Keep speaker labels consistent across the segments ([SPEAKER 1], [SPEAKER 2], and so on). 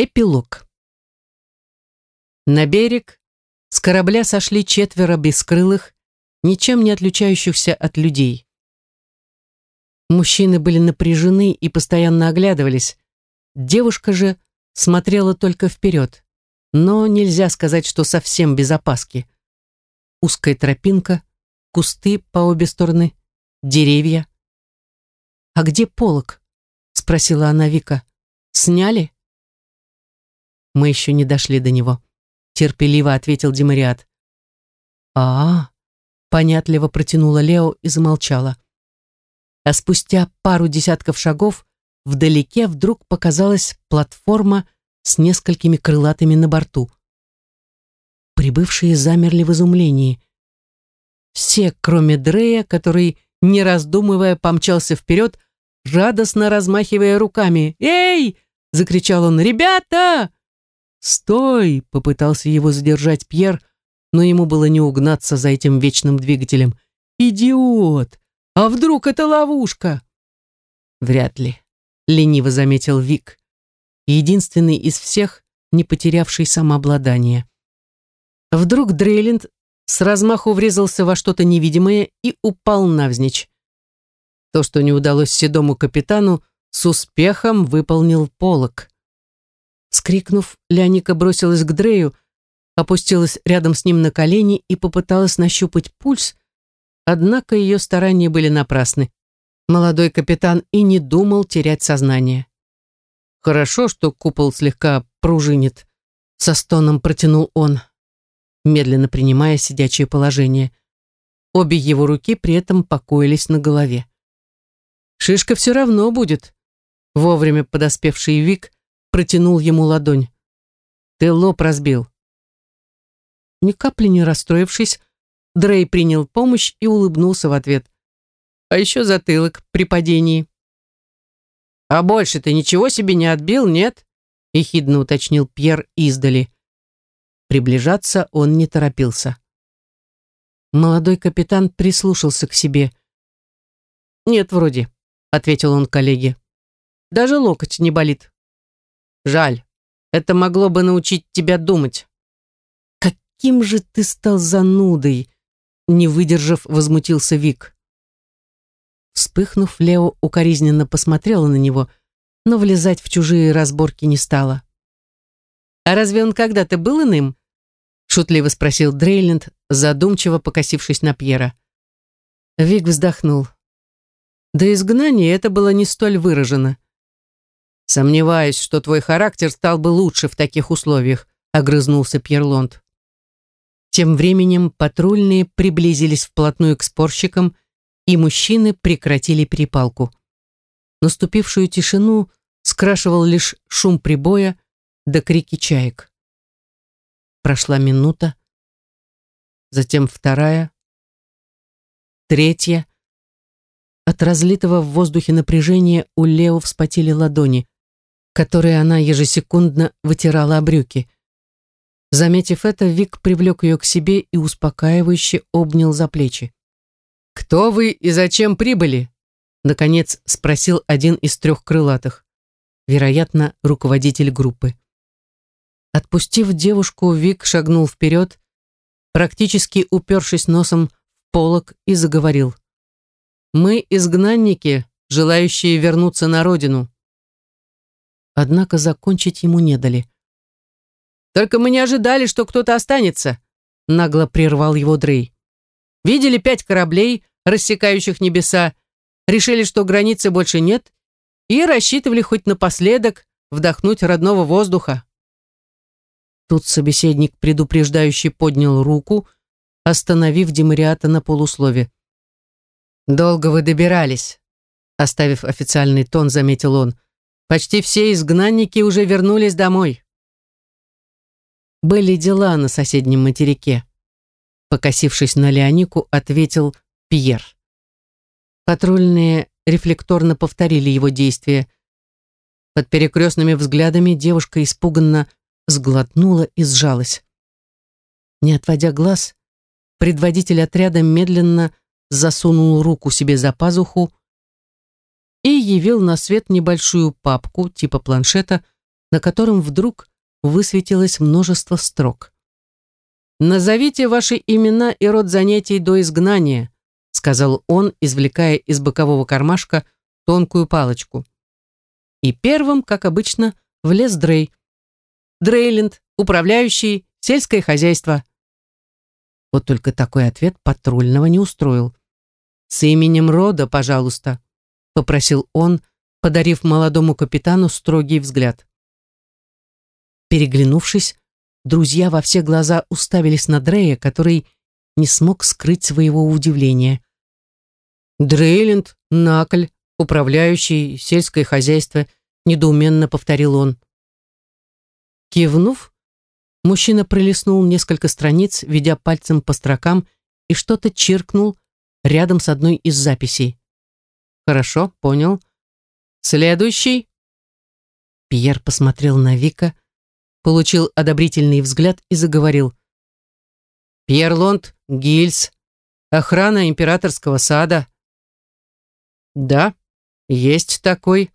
[SPEAKER 1] Эпилог. На берег с корабля сошли четверо бескрылых, ничем не отличающихся от людей. Мужчины были напряжены и постоянно оглядывались. Девушка же смотрела только вперед, но нельзя сказать, что совсем без опаски. Узкая тропинка, кусты по обе стороны, деревья. «А где полок?» — спросила она Вика. «Сняли?» Мы еще не дошли до него, терпеливо ответил Демариат. А, -а, понятливо протянула Лео и замолчала. А спустя пару десятков шагов вдалеке вдруг показалась платформа с несколькими крылатыми на борту. Прибывшие замерли в изумлении. Все, кроме Дрея, который, не раздумывая, помчался вперед, радостно размахивая руками. «Эй!» — закричал он. «Ребята!» «Стой!» — попытался его задержать Пьер, но ему было не угнаться за этим вечным двигателем. «Идиот! А вдруг это ловушка?» «Вряд ли», — лениво заметил Вик, единственный из всех, не потерявший самообладание. Вдруг Дрейленд с размаху врезался во что-то невидимое и упал навзничь. То, что не удалось седому капитану, с успехом выполнил полок. Скрикнув, Леоника бросилась к Дрею, опустилась рядом с ним на колени и попыталась нащупать пульс, однако ее старания были напрасны. Молодой капитан и не думал терять сознание. «Хорошо, что купол слегка пружинит», — со стоном протянул он, медленно принимая сидячее положение. Обе его руки при этом покоились на голове. «Шишка все равно будет», — вовремя подоспевший Вик протянул ему ладонь. «Ты лоб разбил». Ни капли не расстроившись, Дрей принял помощь и улыбнулся в ответ. А еще затылок при падении. «А больше ты ничего себе не отбил, нет?» — ехидно уточнил Пьер издали. Приближаться он не торопился. Молодой капитан прислушался к себе. «Нет, вроде», — ответил он коллеге. «Даже локоть не болит». Жаль. Это могло бы научить тебя думать. Каким же ты стал занудой, не выдержав, возмутился Вик. Вспыхнув, Лео укоризненно посмотрела на него, но влезать в чужие разборки не стала. «А разве он когда-то был иным?» шутливо спросил Дрейленд, задумчиво покосившись на Пьера. Вик вздохнул. До изгнания это было не столь выражено. «Сомневаюсь, что твой характер стал бы лучше в таких условиях», огрызнулся Пьерлонд. Тем временем патрульные приблизились вплотную к спорщикам, и мужчины прекратили перепалку. Наступившую тишину скрашивал лишь шум прибоя да крики чаек. Прошла минута, затем вторая, третья. От разлитого в воздухе напряжения у Лео вспотели ладони которые она ежесекундно вытирала о брюки. Заметив это, Вик привлек ее к себе и успокаивающе обнял за плечи. «Кто вы и зачем прибыли?» Наконец спросил один из трех крылатых. Вероятно, руководитель группы. Отпустив девушку, Вик шагнул вперед, практически упершись носом в полок и заговорил. «Мы изгнанники, желающие вернуться на родину. Однако закончить ему не дали. «Только мы не ожидали, что кто-то останется», — нагло прервал его Дрей. «Видели пять кораблей, рассекающих небеса, решили, что границы больше нет, и рассчитывали хоть напоследок вдохнуть родного воздуха». Тут собеседник предупреждающий поднял руку, остановив Демариата на полуслове. «Долго вы добирались», — оставив официальный тон, заметил он. Почти все изгнанники уже вернулись домой. Были дела на соседнем материке. Покосившись на Леонику, ответил Пьер. Патрульные рефлекторно повторили его действия. Под перекрестными взглядами девушка испуганно сглотнула и сжалась. Не отводя глаз, предводитель отряда медленно засунул руку себе за пазуху и явил на свет небольшую папку типа планшета, на котором вдруг высветилось множество строк. «Назовите ваши имена и род занятий до изгнания», сказал он, извлекая из бокового кармашка тонкую палочку. И первым, как обычно, влез Дрей. Дрейленд, управляющий, сельское хозяйство. Вот только такой ответ патрульного не устроил. «С именем рода, пожалуйста», — попросил он, подарив молодому капитану строгий взгляд. Переглянувшись, друзья во все глаза уставились на Дрея, который не смог скрыть своего удивления. «Дрейленд, Накль, управляющий, сельское хозяйство», — недоуменно повторил он. Кивнув, мужчина пролистнул несколько страниц, ведя пальцем по строкам, и что-то чиркнул рядом с одной из записей. «Хорошо, понял. Следующий?» Пьер посмотрел на Вика, получил одобрительный взгляд и заговорил. «Пьер Лонд, Гильз, охрана императорского сада». «Да, есть такой».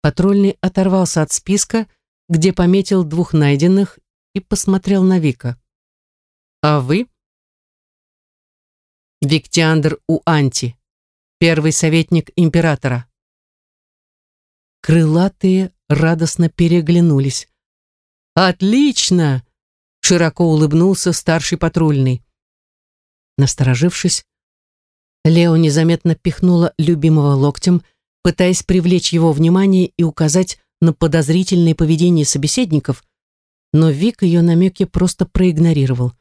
[SPEAKER 1] Патрульный оторвался от списка, где пометил двух найденных и посмотрел на Вика. «А вы?» Виктиандр Уанти, первый советник императора. Крылатые радостно переглянулись. «Отлично!» — широко улыбнулся старший патрульный. Насторожившись, Лео незаметно пихнула любимого локтем, пытаясь привлечь его внимание и указать на подозрительное поведение собеседников, но Вик ее намеки просто проигнорировал.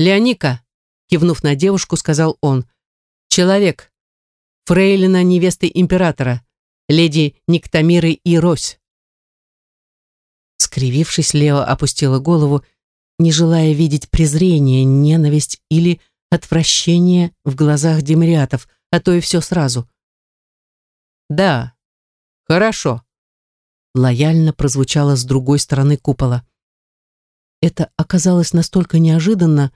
[SPEAKER 1] «Леоника», кивнув на девушку, сказал он, «человек, фрейлина невесты императора, леди Никтамиры и Рось». Скривившись, Лео опустила голову, не желая видеть презрение, ненависть или отвращение в глазах демариатов, а то и все сразу. «Да, хорошо», — лояльно прозвучало с другой стороны купола. Это оказалось настолько неожиданно,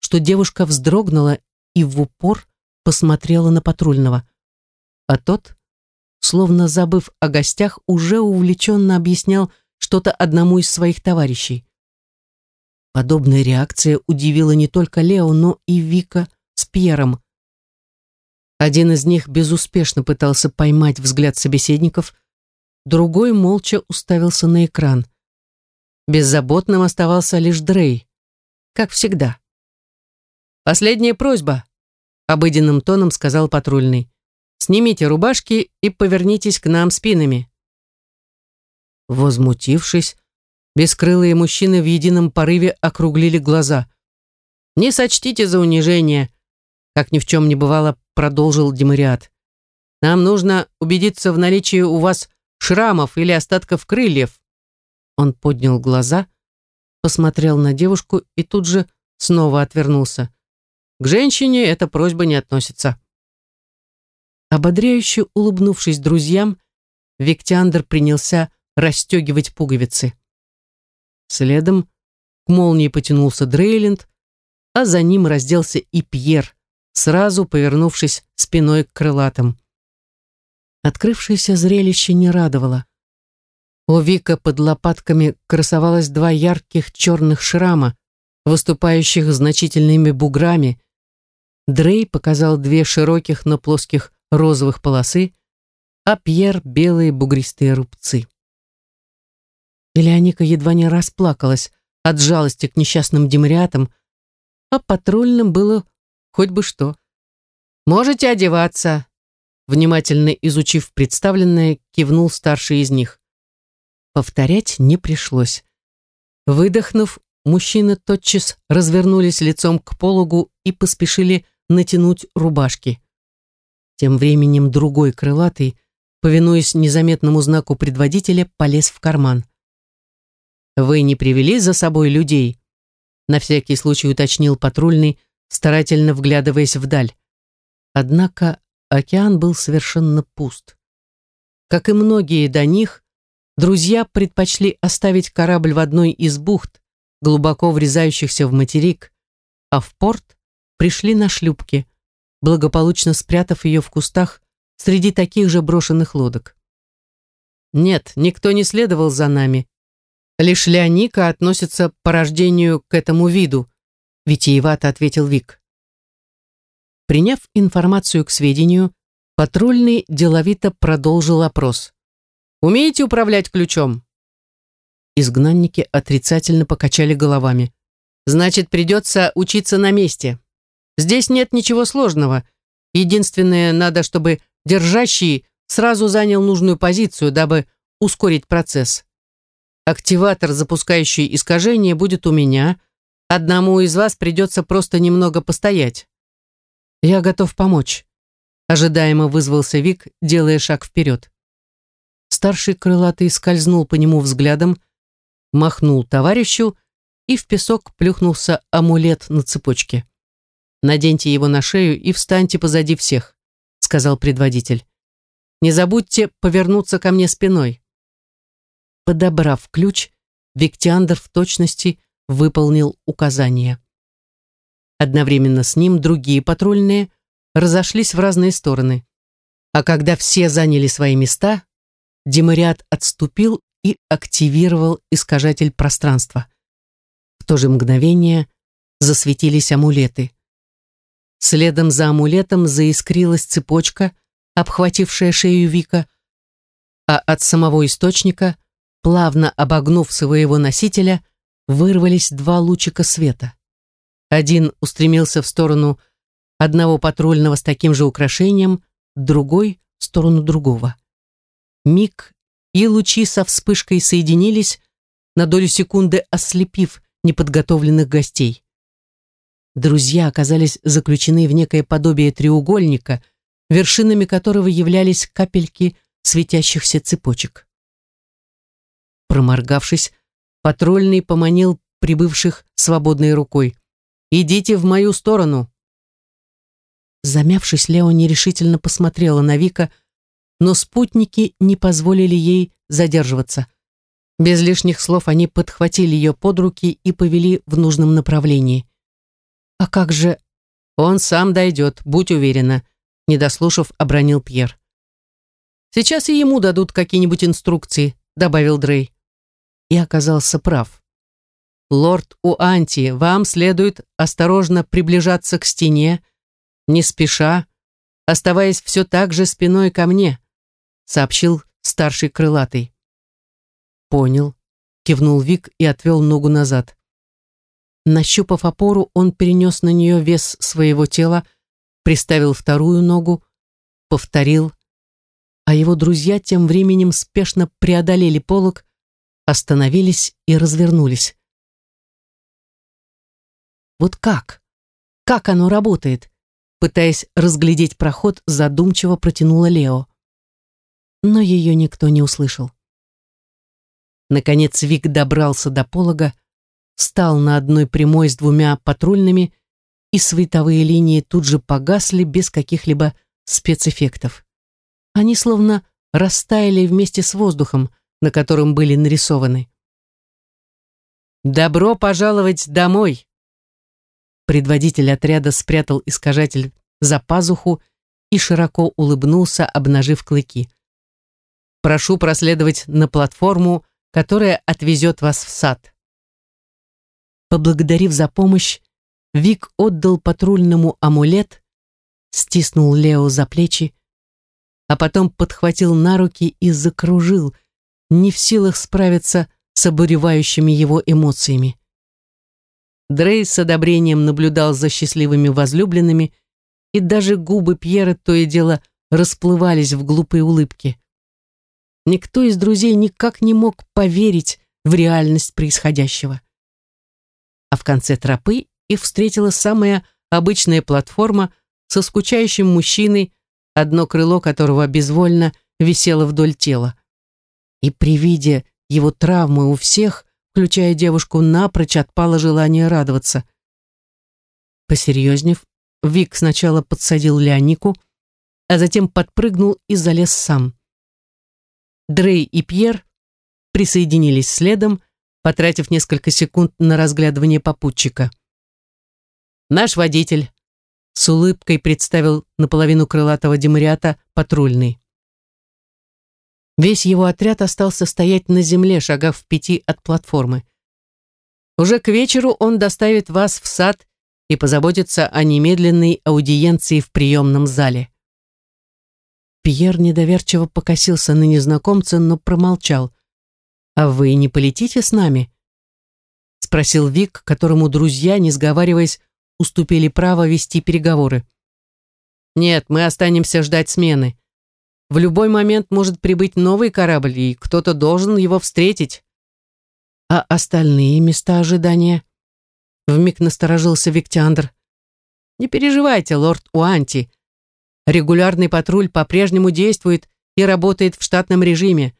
[SPEAKER 1] что девушка вздрогнула и в упор посмотрела на патрульного. А тот, словно забыв о гостях, уже увлеченно объяснял что-то одному из своих товарищей. Подобная реакция удивила не только Лео, но и Вика с Пьером. Один из них безуспешно пытался поймать взгляд собеседников, другой молча уставился на экран. Беззаботным оставался лишь Дрей, как всегда. «Последняя просьба», — обыденным тоном сказал патрульный. «Снимите рубашки и повернитесь к нам спинами». Возмутившись, Бескрылые мужчины в едином порыве округлили глаза. «Не сочтите за унижение», как ни в чем не бывало, продолжил Демариат. «Нам нужно убедиться в наличии у вас шрамов или остатков крыльев». Он поднял глаза, посмотрел на девушку и тут же снова отвернулся. К женщине эта просьба не относится. Ободряюще улыбнувшись друзьям, Виктиандр принялся расстегивать пуговицы. Следом к молнии потянулся Дрейленд, а за ним разделся и Пьер, сразу повернувшись спиной к крылатым. Открывшееся зрелище не радовало. У Вика под лопатками красовалось два ярких черных шрама, выступающих значительными буграми. Дрей показал две широких, но плоских розовых полосы, а Пьер — белые бугристые рубцы. Элеоника едва не расплакалась от жалости к несчастным демариатам, а патрульным было хоть бы что. «Можете одеваться», внимательно изучив представленное, кивнул старший из них. Повторять не пришлось. Выдохнув, мужчины тотчас развернулись лицом к пологу и поспешили натянуть рубашки. Тем временем другой крылатый, повинуясь незаметному знаку предводителя, полез в карман. «Вы не привели за собой людей?» На всякий случай уточнил патрульный, старательно вглядываясь вдаль. Однако океан был совершенно пуст. Как и многие до них, друзья предпочли оставить корабль в одной из бухт, глубоко врезающихся в материк, а в порт пришли на шлюпке, благополучно спрятав ее в кустах среди таких же брошенных лодок. Нет, никто не следовал за нами. Лишь Леоника относится по рождению к этому виду, витиевато ответил Вик. Приняв информацию к сведению, патрульный деловито продолжил опрос. «Умеете управлять ключом?» Изгнанники отрицательно покачали головами. «Значит, придется учиться на месте. Здесь нет ничего сложного. Единственное, надо, чтобы держащий сразу занял нужную позицию, дабы ускорить процесс. Активатор, запускающий искажение, будет у меня. Одному из вас придется просто немного постоять. Я готов помочь. Ожидаемо вызвался Вик, делая шаг вперед. Старший крылатый скользнул по нему взглядом, махнул товарищу, и в песок плюхнулся амулет на цепочке. «Наденьте его на шею и встаньте позади всех», — сказал предводитель. «Не забудьте повернуться ко мне спиной». Подобрав ключ, Виктиандр в точности выполнил указание. Одновременно с ним другие патрульные разошлись в разные стороны. А когда все заняли свои места, Демариат отступил и активировал искажатель пространства. В то же мгновение засветились амулеты. Следом за амулетом заискрилась цепочка, обхватившая шею Вика, а от самого источника плавно обогнув своего носителя, вырвались два лучика света. Один устремился в сторону одного патрульного с таким же украшением, другой — в сторону другого. Миг, и лучи со вспышкой соединились, на долю секунды ослепив неподготовленных гостей. Друзья оказались заключены в некое подобие треугольника, вершинами которого являлись капельки светящихся цепочек. Проморгавшись, патрульный поманил прибывших свободной рукой. «Идите в мою сторону!» Замявшись, Лео нерешительно посмотрела на Вика, но спутники не позволили ей задерживаться. Без лишних слов они подхватили ее под руки и повели в нужном направлении. «А как же...» «Он сам дойдет, будь уверена», — не дослушав, обронил Пьер. «Сейчас и ему дадут какие-нибудь инструкции», — добавил Дрей и оказался прав. «Лорд Уанти, вам следует осторожно приближаться к стене, не спеша, оставаясь все так же спиной ко мне», сообщил старший крылатый. «Понял», кивнул Вик и отвел ногу назад. Нащупав опору, он перенес на нее вес своего тела, приставил вторую ногу, повторил, а его друзья тем временем спешно преодолели полог остановились и развернулись. Вот как? Как оно работает? Пытаясь разглядеть проход, задумчиво протянула Лео. Но ее никто не услышал. Наконец Вик добрался до полога, встал на одной прямой с двумя патрульными, и световые линии тут же погасли без каких-либо спецэффектов. Они словно растаяли вместе с воздухом, на котором были нарисованы. «Добро пожаловать домой!» Предводитель отряда спрятал искажатель за пазуху и широко улыбнулся, обнажив клыки. «Прошу проследовать на платформу, которая отвезет вас в сад». Поблагодарив за помощь, Вик отдал патрульному амулет, стиснул Лео за плечи, а потом подхватил на руки и закружил, не в силах справиться с обуревающими его эмоциями. Дрей с одобрением наблюдал за счастливыми возлюбленными, и даже губы Пьера то и дело расплывались в глупые улыбки. Никто из друзей никак не мог поверить в реальность происходящего. А в конце тропы их встретила самая обычная платформа со скучающим мужчиной, одно крыло которого безвольно висело вдоль тела и при виде его травмы у всех, включая девушку, напрочь отпало желание радоваться. Посерьезнев, Вик сначала подсадил Леонику, а затем подпрыгнул и залез сам. Дрей и Пьер присоединились следом, потратив несколько секунд на разглядывание попутчика. «Наш водитель», — с улыбкой представил наполовину крылатого демариата патрульный. Весь его отряд остался стоять на земле, шагав в пяти от платформы. Уже к вечеру он доставит вас в сад и позаботится о немедленной аудиенции в приемном зале. Пьер недоверчиво покосился на незнакомца, но промолчал. «А вы не полетите с нами?» Спросил Вик, которому друзья, не сговариваясь, уступили право вести переговоры. «Нет, мы останемся ждать смены. В любой момент может прибыть новый корабль, и кто-то должен его встретить». «А остальные места ожидания?» Вмиг насторожился Виктиандр. «Не переживайте, лорд Уанти. Регулярный патруль по-прежнему действует и работает в штатном режиме.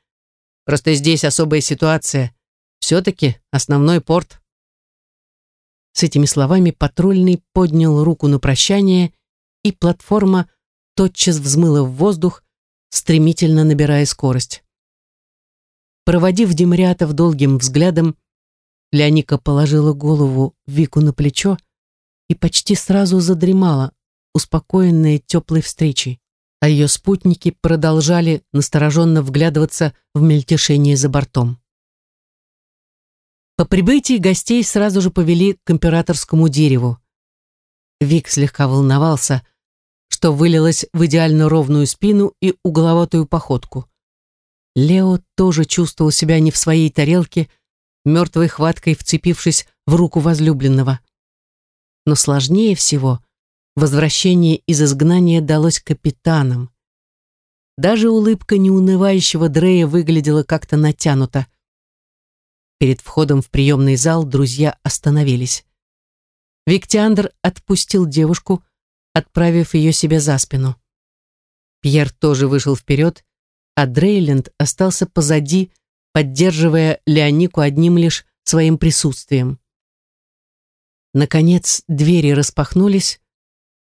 [SPEAKER 1] Просто здесь особая ситуация. Все-таки основной порт. С этими словами патрульный поднял руку на прощание, и платформа тотчас взмыла в воздух, стремительно набирая скорость. Проводив Демриатов долгим взглядом, Леоника положила голову Вику на плечо и почти сразу задремала, успокоенная теплой встречей, а ее спутники продолжали настороженно вглядываться в мельтешение за бортом. По прибытии гостей сразу же повели к императорскому дереву. Вик слегка волновался, что вылилось в идеально ровную спину и угловатую походку. Лео тоже чувствовал себя не в своей тарелке, мертвой хваткой вцепившись в руку возлюбленного. Но сложнее всего Возвращение из изгнания далось капитанам. Даже улыбка неунывающего Дрея выглядела как-то натянуто. Перед входом в приемный зал друзья остановились. Виктиандр отпустил девушку, отправив ее себе за спину. Пьер тоже вышел вперед, а Дрейленд остался позади, поддерживая Леонику одним лишь своим присутствием. Наконец двери распахнулись,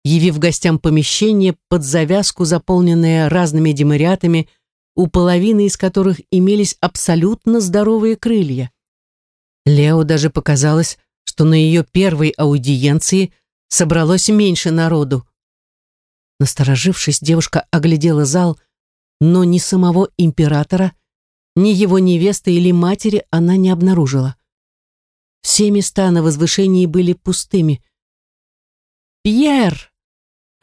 [SPEAKER 1] явив гостям помещение под завязку, заполненное разными демариатами, у половины из которых имелись абсолютно здоровые крылья. Лео даже показалось, что на ее первой аудиенции собралось меньше народу. Насторожившись, девушка оглядела зал, но ни самого императора, ни его невесты или матери она не обнаружила. Все места на возвышении были пустыми. «Пьер!»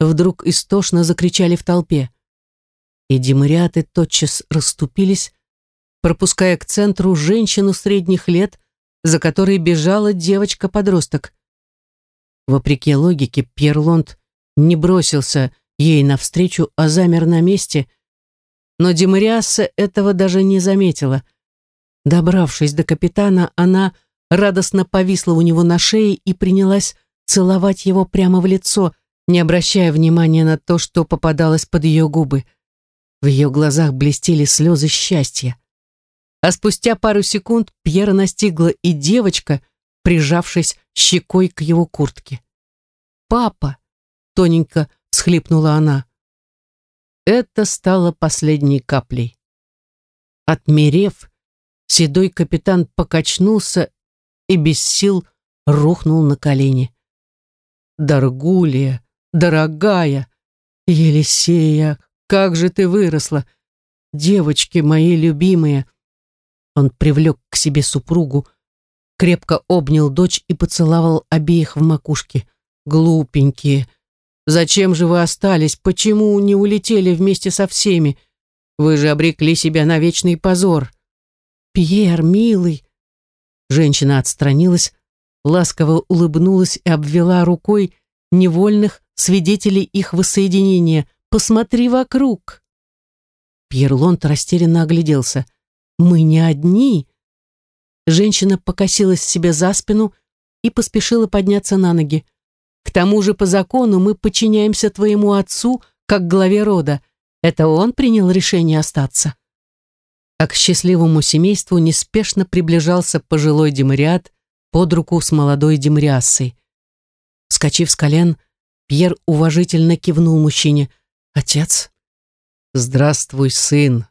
[SPEAKER 1] Вдруг истошно закричали в толпе. И демариаты тотчас расступились, пропуская к центру женщину средних лет, за которой бежала девочка-подросток. Вопреки логике, Пьерлонд не бросился ей навстречу, а замер на месте, но Демариасса этого даже не заметила. Добравшись до капитана, она радостно повисла у него на шее и принялась целовать его прямо в лицо, не обращая внимания на то, что попадалось под ее губы. В ее глазах блестели слезы счастья. А спустя пару секунд Пьера настигла и девочка, прижавшись щекой к его куртке. «Папа!» — тоненько всхлипнула она. Это стало последней каплей. Отмерев, седой капитан покачнулся и без сил рухнул на колени. «Даргулия!» Дорогая, Елисея, как же ты выросла, девочки мои любимые. Он привлек к себе супругу, крепко обнял дочь и поцеловал обеих в макушке. Глупенькие, зачем же вы остались? Почему не улетели вместе со всеми? Вы же обрекли себя на вечный позор. Пьер, милый. Женщина отстранилась, ласково улыбнулась и обвела рукой невольных свидетелей их воссоединения. Посмотри вокруг!» Пьерлонт растерянно огляделся. «Мы не одни!» Женщина покосилась себе за спину и поспешила подняться на ноги. «К тому же по закону мы подчиняемся твоему отцу, как главе рода. Это он принял решение остаться». А к счастливому семейству неспешно приближался пожилой демариат под руку с молодой демариассой. Вскочив с колен, Пьер уважительно кивнул мужчине. «Отец?» «Здравствуй, сын!»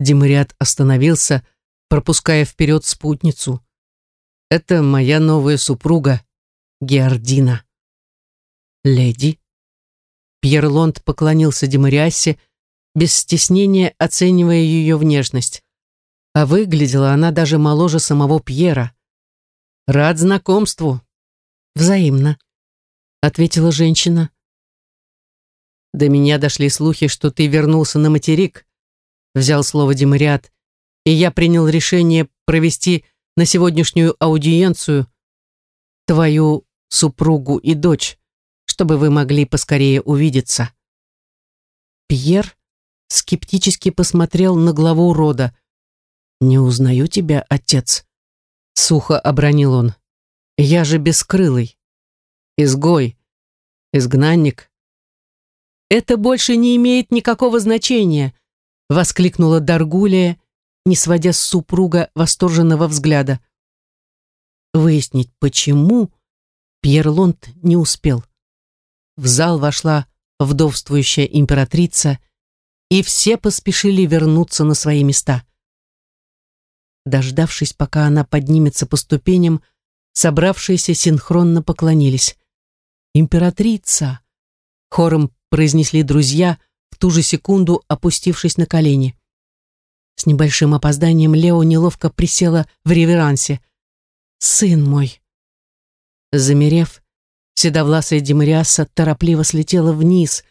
[SPEAKER 1] Демариат остановился, пропуская вперед спутницу. «Это моя новая супруга, Геордина». «Леди?» Пьер Лонд поклонился Демариасе, без стеснения оценивая ее внешность. А выглядела она даже моложе самого Пьера. «Рад знакомству». «Взаимно», — ответила женщина. «До меня дошли слухи, что ты вернулся на материк», — взял слово Демариат, «и я принял решение провести на сегодняшнюю аудиенцию твою супругу и дочь, чтобы вы могли поскорее увидеться». Пьер скептически посмотрел на главу рода. «Не узнаю тебя, отец», — сухо обронил он. «Я же бескрылый, изгой, изгнанник». «Это больше не имеет никакого значения», — воскликнула Даргулия, не сводя с супруга восторженного взгляда. Выяснить, почему, Пьер Лонд не успел. В зал вошла вдовствующая императрица, и все поспешили вернуться на свои места. Дождавшись, пока она поднимется по ступеням, собравшиеся синхронно поклонились. «Императрица!» — хором произнесли друзья, в ту же секунду опустившись на колени. С небольшим опозданием Лео неловко присела в реверансе. «Сын мой!» Замерев, седовласая Демариаса торопливо слетела вниз.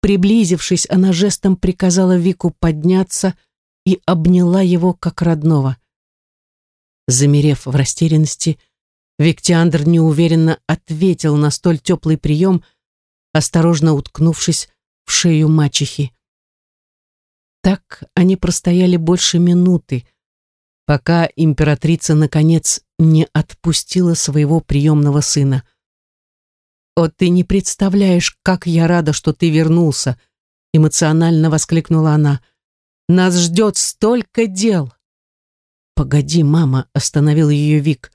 [SPEAKER 1] Приблизившись, она жестом приказала Вику подняться и обняла его как родного. Замерев в растерянности, Виктиандр неуверенно ответил на столь теплый прием, осторожно уткнувшись в шею мачехи. Так они простояли больше минуты, пока императрица, наконец, не отпустила своего приемного сына. «О, ты не представляешь, как я рада, что ты вернулся!» эмоционально воскликнула она. «Нас ждет столько дел!» «Погоди, мама!» — остановил ее Вик.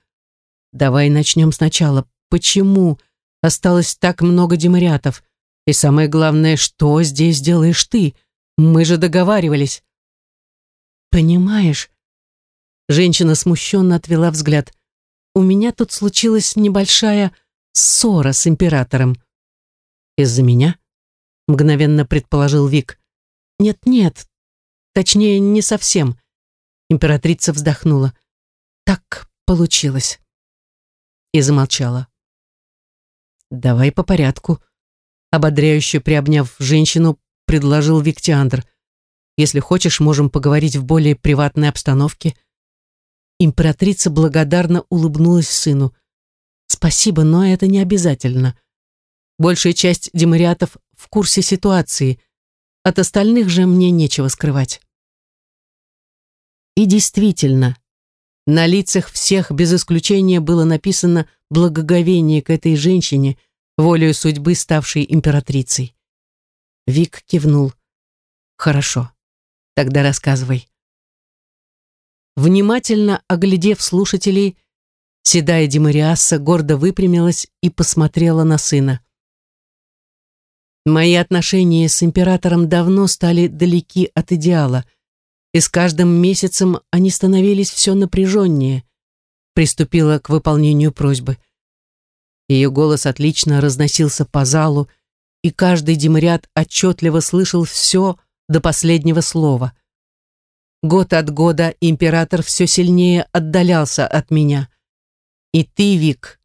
[SPEAKER 1] «Давай начнем сначала. Почему осталось так много демариатов? И самое главное, что здесь делаешь ты? Мы же договаривались». «Понимаешь?» Женщина смущенно отвела взгляд. «У меня тут случилась небольшая ссора с императором». «Из-за меня?» Мгновенно предположил Вик. «Нет-нет, точнее, не совсем». Императрица вздохнула. «Так получилось». И замолчала. «Давай по порядку», ободряюще приобняв женщину, предложил Виктиандр. «Если хочешь, можем поговорить в более приватной обстановке». Императрица благодарно улыбнулась сыну. «Спасибо, но это не обязательно. Большая часть демариатов в курсе ситуации. От остальных же мне нечего скрывать». И действительно, на лицах всех без исключения было написано благоговение к этой женщине, волею судьбы ставшей императрицей. Вик кивнул. «Хорошо, тогда рассказывай». Внимательно оглядев слушателей, седая Демариаса гордо выпрямилась и посмотрела на сына. «Мои отношения с императором давно стали далеки от идеала, и с каждым месяцем они становились все напряженнее», приступила к выполнению просьбы. Ее голос отлично разносился по залу, и каждый демариат отчетливо слышал все до последнего слова. Год от года император все сильнее отдалялся от меня. И ты, Вик,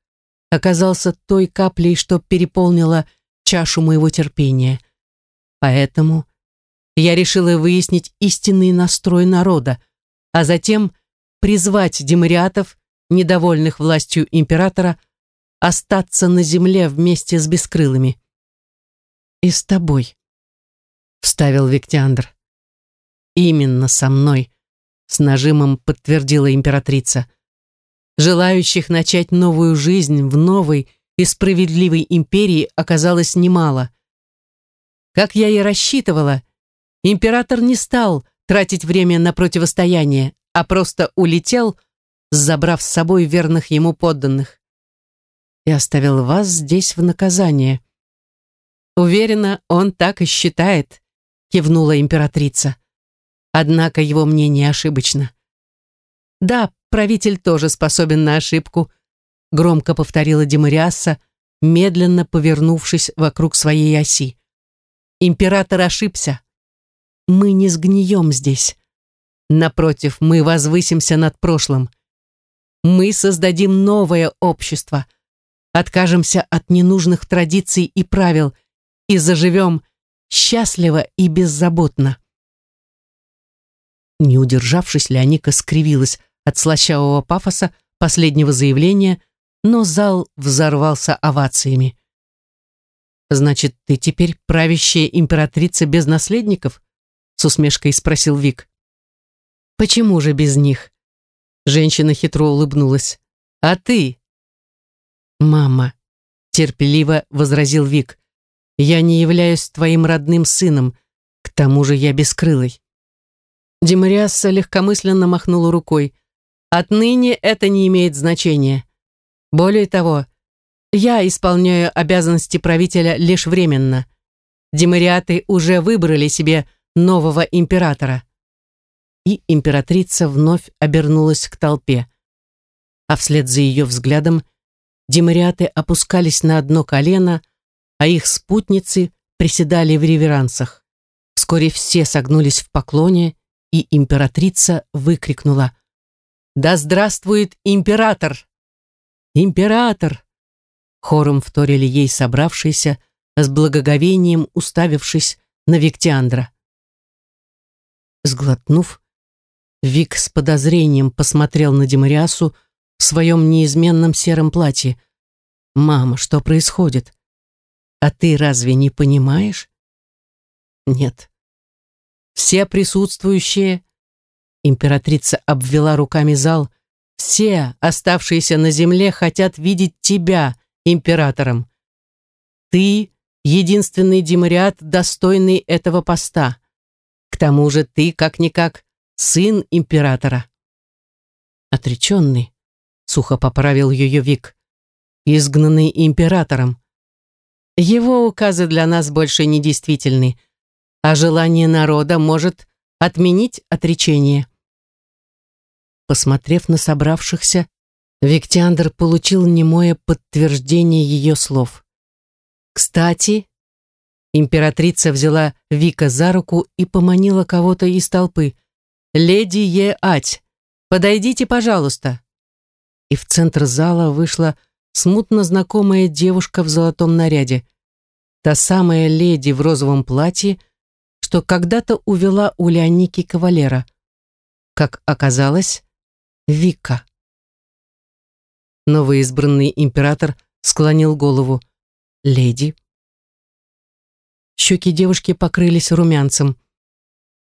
[SPEAKER 1] оказался той каплей, что переполнила чашу моего терпения. Поэтому я решила выяснить истинный настрой народа, а затем призвать демариатов, недовольных властью императора, остаться на земле вместе с бескрылыми и с тобой», — вставил Виктиандр. «Именно со мной», — с нажимом подтвердила императрица. «Желающих начать новую жизнь в новой и справедливой империи оказалось немало. Как я и рассчитывала, император не стал тратить время на противостояние, а просто улетел, забрав с собой верных ему подданных. И оставил вас здесь в наказание. Уверена, он так и считает, кивнула императрица. Однако его мнение ошибочно. Да, правитель тоже способен на ошибку, громко повторила Демариаса, медленно повернувшись вокруг своей оси. Император ошибся. Мы не сгнием здесь. Напротив, мы возвысимся над прошлым. Мы создадим новое общество, откажемся от ненужных традиций и правил и заживем счастливо и беззаботно. Не удержавшись, Леоника скривилась от слащавого пафоса последнего заявления, но зал взорвался овациями. «Значит, ты теперь правящая императрица без наследников?» С усмешкой спросил Вик. «Почему же без них?» Женщина хитро улыбнулась. «А ты?» «Мама», терпеливо возразил Вик, «я не являюсь твоим родным сыном, к тому же я бескрылый». Демариасса легкомысленно махнула рукой. «Отныне это не имеет значения. Более того, я исполняю обязанности правителя лишь временно. Демариаты уже выбрали себе нового императора». И императрица вновь обернулась к толпе. А вслед за ее взглядом демариаты опускались на одно колено, а их спутницы приседали в реверансах. Вскоре все согнулись в поклоне, и императрица выкрикнула «Да здравствует император!» «Император!» Хором вторили ей собравшиеся, с благоговением уставившись на Виктиандра. Сглотнув, Вик с подозрением посмотрел на Демариасу в своем неизменном сером платье. «Мама, что происходит? А ты разве не понимаешь?» «Нет, все присутствующие, императрица обвела руками зал, все оставшиеся на земле хотят видеть тебя императором. Ты единственный демариат, достойный этого поста. Тому же ты, как-никак, сын императора. Отреченный, сухо поправил ее Вик, изгнанный императором. Его указы для нас больше не действительны, а желание народа может отменить отречение. Посмотрев на собравшихся, Виктиандр получил немое подтверждение ее слов. «Кстати», императрица взяла Вика за руку и поманила кого-то из толпы. «Леди Е-Ать, подойдите, пожалуйста». И в центр зала вышла смутно знакомая девушка в золотом наряде. Та самая леди в розовом платье, что когда-то увела у Леоники кавалера. Как оказалось, Вика. Новый избранный император склонил голову. «Леди». Щеки девушки покрылись румянцем.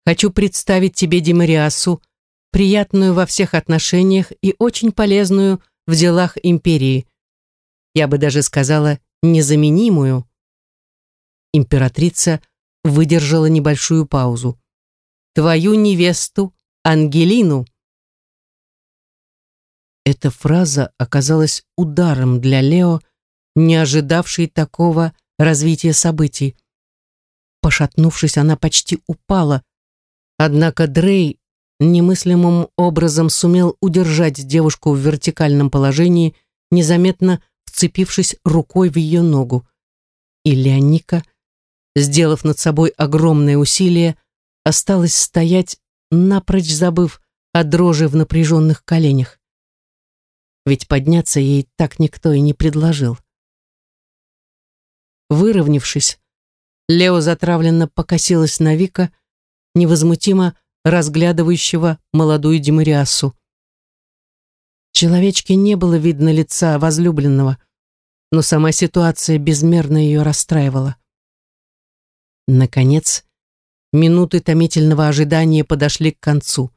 [SPEAKER 1] «Хочу представить тебе Демариасу, приятную во всех отношениях и очень полезную в делах империи. Я бы даже сказала, незаменимую». Императрица – выдержала небольшую паузу. «Твою невесту, Ангелину!» Эта фраза оказалась ударом для Лео, не ожидавшей такого развития событий. Пошатнувшись, она почти упала, однако Дрей немыслимым образом сумел удержать девушку в вертикальном положении, незаметно вцепившись рукой в ее ногу. И Леоника сделав над собой огромное усилие, осталась стоять, напрочь забыв о дрожи в напряженных коленях. Ведь подняться ей так никто и не предложил. Выровнявшись, Лео затравленно покосилась на Вика, невозмутимо разглядывающего молодую Демариасу. Человечке не было видно лица возлюбленного, но сама ситуация безмерно ее расстраивала. Наконец, минуты томительного ожидания подошли к концу.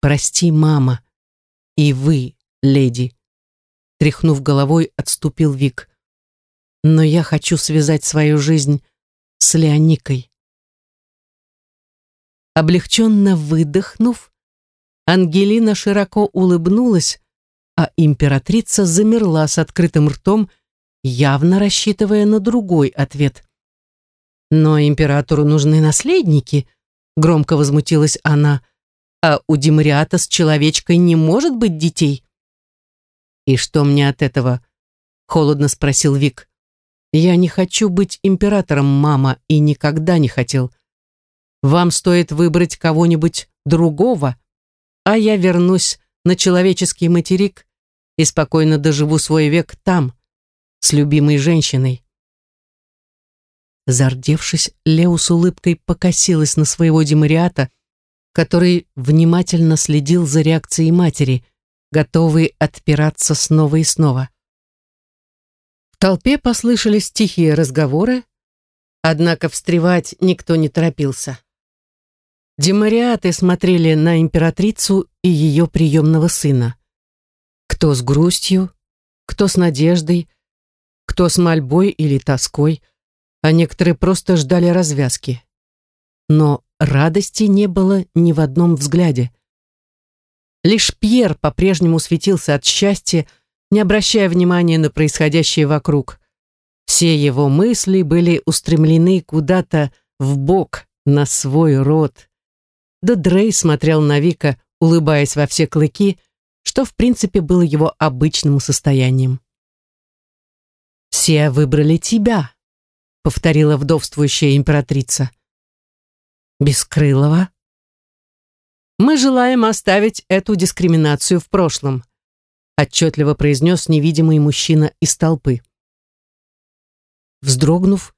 [SPEAKER 1] «Прости, мама, и вы, леди», тряхнув головой, отступил Вик. «Но я хочу связать свою жизнь с Леоникой». Облегченно выдохнув, Ангелина широко улыбнулась, а императрица замерла с открытым ртом, явно рассчитывая на другой ответ. Но императору нужны наследники, громко возмутилась она, а у Демариата с человечкой не может быть детей. И что мне от этого? Холодно спросил Вик. Я не хочу быть императором, мама, и никогда не хотел. Вам стоит выбрать кого-нибудь другого, а я вернусь на человеческий материк и спокойно доживу свой век там, с любимой женщиной. Зардевшись, Лео с улыбкой покосилась на своего демариата, который внимательно следил за реакцией матери, готовый отпираться снова и снова. Толпе послышались тихие разговоры, однако встревать никто не торопился. Демариаты смотрели на императрицу и ее приемного сына. Кто с грустью, кто с надеждой, кто с мольбой или тоской, а некоторые просто ждали развязки. Но радости не было ни в одном взгляде. Лишь Пьер по-прежнему светился от счастья, не обращая внимания на происходящее вокруг. Все его мысли были устремлены куда-то в бок на свой род. Да Дрей смотрел на Вика, улыбаясь во все клыки, что в принципе было его обычным состоянием. «Все выбрали тебя», — повторила вдовствующая императрица. «Бескрылова?» «Мы желаем оставить эту дискриминацию в прошлом», отчетливо произнес невидимый мужчина из толпы. Вздрогнув,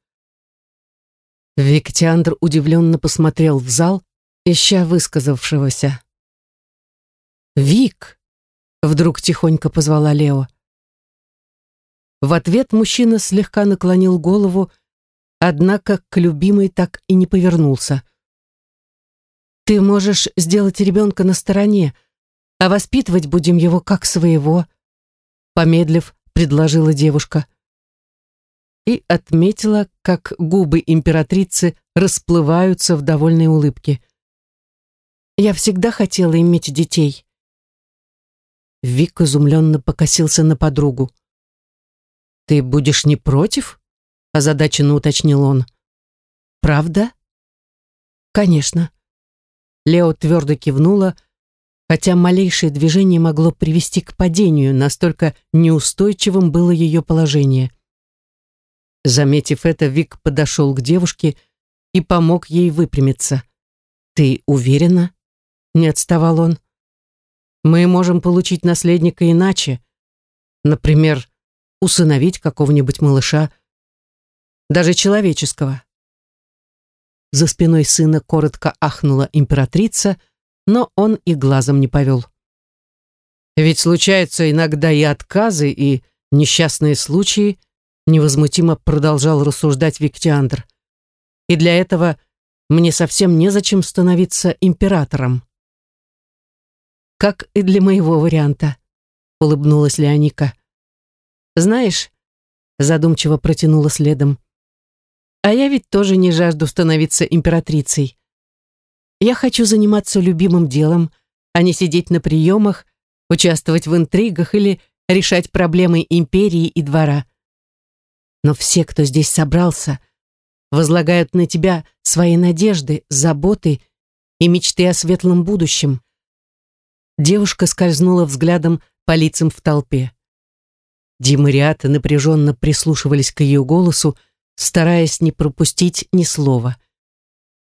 [SPEAKER 1] Виктиандр удивленно посмотрел в зал, ища высказавшегося. «Вик!» — вдруг тихонько позвала Лео. В ответ мужчина слегка наклонил голову, однако к любимой так и не повернулся. «Ты можешь сделать ребенка на стороне, а воспитывать будем его как своего», помедлив, предложила девушка и отметила, как губы императрицы расплываются в довольной улыбке. «Я всегда хотела иметь детей». Вик изумленно покосился на подругу. «Ты будешь не против?» – озадаченно уточнил он. «Правда?» «Конечно». Лео твердо кивнула, хотя малейшее движение могло привести к падению, настолько неустойчивым было ее положение. Заметив это, Вик подошел к девушке и помог ей выпрямиться. «Ты уверена?» — не отставал он. «Мы можем получить наследника иначе. Например, усыновить какого-нибудь малыша, даже человеческого». За спиной сына коротко ахнула императрица, но он и глазом не повел. «Ведь случаются иногда и отказы, и несчастные случаи», невозмутимо продолжал рассуждать Виктиандр. И для этого мне совсем незачем становиться императором. Как и для моего варианта, улыбнулась Леоника. Знаешь, задумчиво протянула следом. А я ведь тоже не жажду становиться императрицей. Я хочу заниматься любимым делом, а не сидеть на приемах, участвовать в интригах или решать проблемы империи и двора. Но все, кто здесь собрался, возлагают на тебя свои надежды, заботы и мечты о светлом будущем. Девушка скользнула взглядом по лицам в толпе. Дима и напряженно прислушивались к ее голосу, стараясь не пропустить ни слова.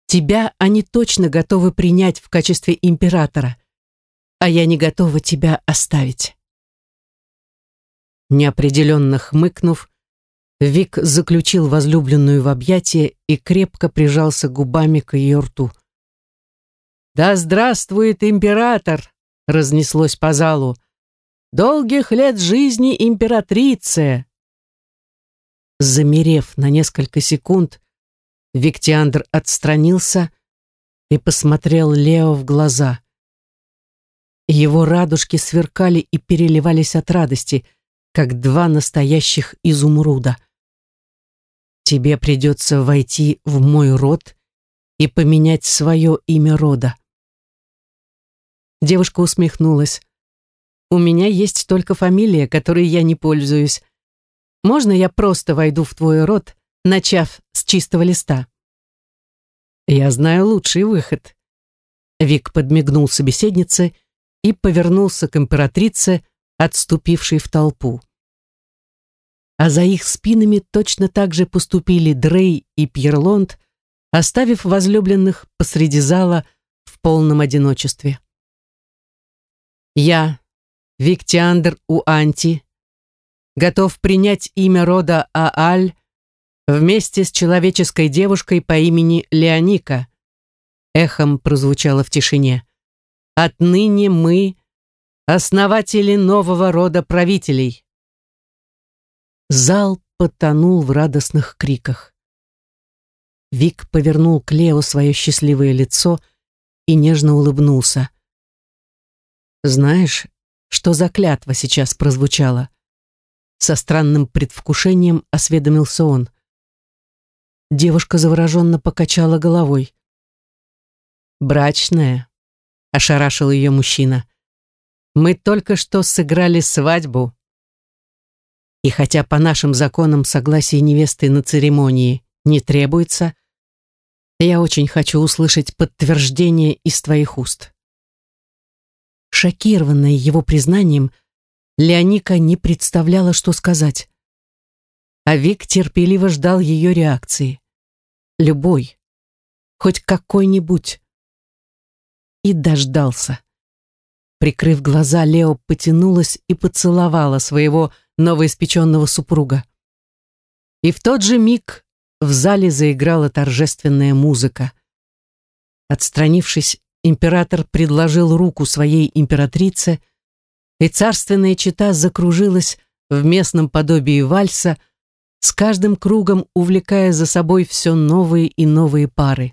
[SPEAKER 1] «Тебя они точно готовы принять в качестве императора, а я не готова тебя оставить». Неопределенно хмыкнув, Вик заключил возлюбленную в объятия и крепко прижался губами к ее рту. «Да здравствует император!» — разнеслось по залу. «Долгих лет жизни императрице!» Замерев на несколько секунд, Виктиандр отстранился и посмотрел Лео в глаза. Его радужки сверкали и переливались от радости, как два настоящих изумруда. Тебе придется войти в мой род и поменять свое имя рода. Девушка усмехнулась. У меня есть только фамилия, которой я не пользуюсь. Можно я просто войду в твой род, начав с чистого листа? Я знаю лучший выход. Вик подмигнул собеседнице и повернулся к императрице, отступившей в толпу а за их спинами точно так же поступили Дрей и Пьерлонд, оставив возлюбленных посреди зала в полном одиночестве. Я, Виктиандр Уанти, готов принять имя рода Ааль вместе с человеческой девушкой по имени Леоника, эхом прозвучало в тишине. Отныне мы основатели нового рода правителей. Зал потонул в радостных криках. Вик повернул к Лео свое счастливое лицо и нежно улыбнулся. «Знаешь, что за клятва сейчас прозвучала?» Со странным предвкушением осведомился он. Девушка завороженно покачала головой. «Брачная», — ошарашил ее мужчина. «Мы только что сыграли свадьбу». И хотя по нашим законам согласие невесты на церемонии не требуется, я очень хочу услышать подтверждение из твоих уст. Шокированная его признанием, Леоника не представляла, что сказать. А Вик терпеливо ждал ее реакции. Любой. Хоть какой-нибудь. И дождался. Прикрыв глаза, Лео потянулась и поцеловала своего новоиспеченного супруга. И в тот же миг в зале заиграла торжественная музыка. Отстранившись, император предложил руку своей императрице, и царственная чита закружилась в местном подобии вальса, с каждым кругом увлекая за собой все новые и новые пары.